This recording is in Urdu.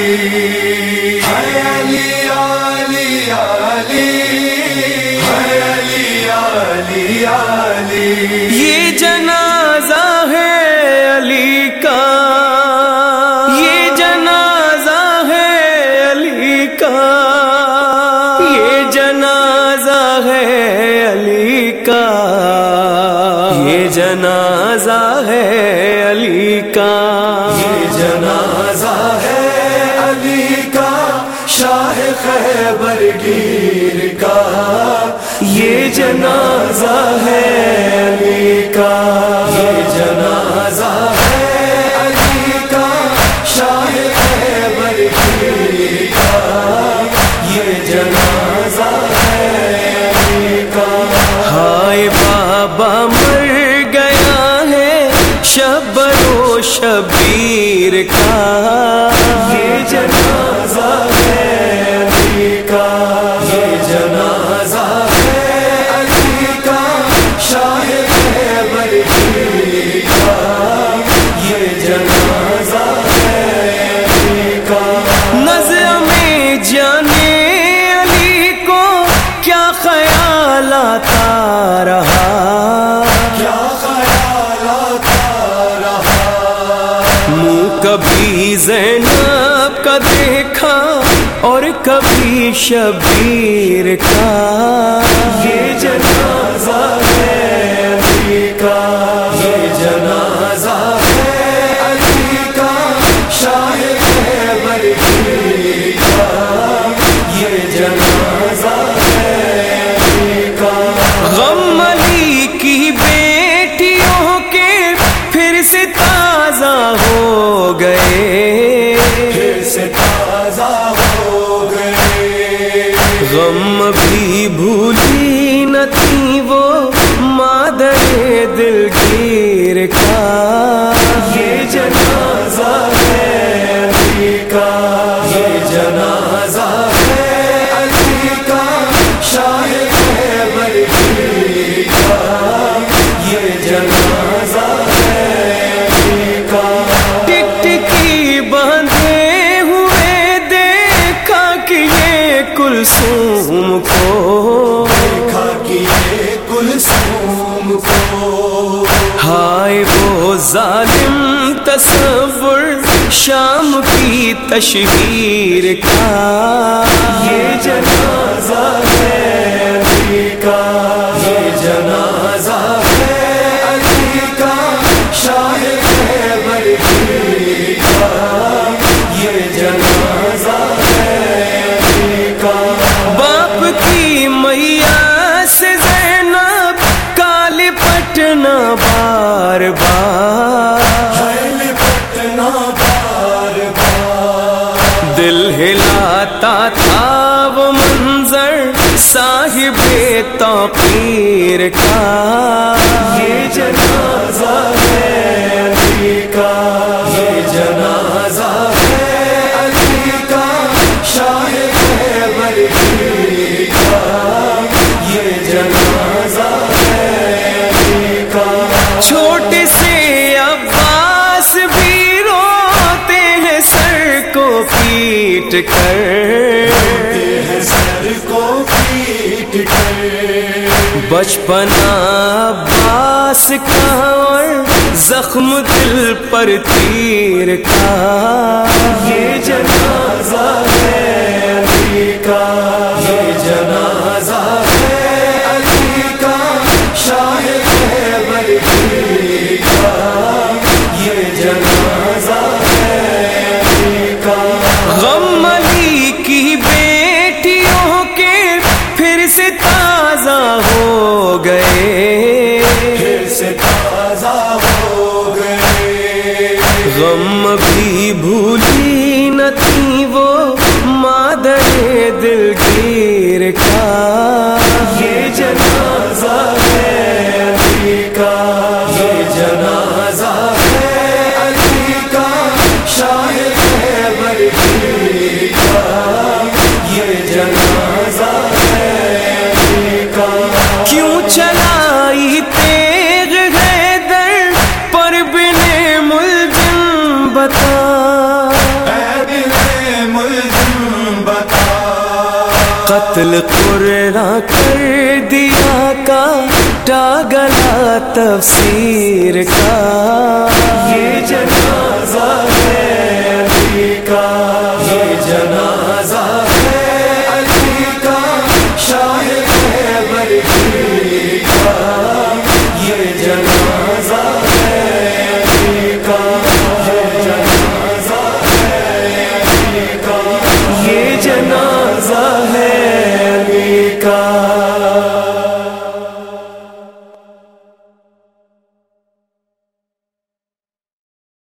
یہ جنازہ ہے علی کا۔ یہ جنازہ ہے علی کا شاہ خیبر گیر کا۔ یہ جنازہ ہے علی کا۔ یہ جنازہ ہے علی کا شاہ خیبر گیر کا۔ یہ جنازہ شبیر کا۔ یہ جنازہ ہے علی کا۔ یہ جنازہ ہے علی کا۔ شاہ خیبر کا۔ یہ جنازہ ہے علی کا۔ نظر میں جانے علی کو کیا خیال آتا رہا؟ رکھا اور کبھی شبیر کا یہ جنازہ ہے کا یہ جنازہ غم بھی بھولی نہ تھی وہ مادر دل گیر کا۔ یہ جنازہ ہے۔ کلثوم کو۔ دیکھا کہ یہ کلثوم کو۔ ہائے وہ ظالم تصور شام کی تشہیر کا۔ بار بار بار دل ہلاتا تھا وہ منظر صاحب توقیر کا۔ یہ جنازہ ہے علی کا۔ یہ جنازہ ہے علی کا۔ شاہ کر سر کو پیٹ کر بچپنا باس کا اور زخم دل پر تیر کا۔ یہ جنازہ ہے کا۔ یہ جنازہ غم بھی بھولی نہ تھی وہ مادر دلگیر کا۔ یہ جنازہ ہے علی کا۔ یہ جنازہ ہے علی کا۔ شاہ خیبر کا۔ یہ جنازہ قتل قرا کر دیا کا ٹاگلا تفسیر کا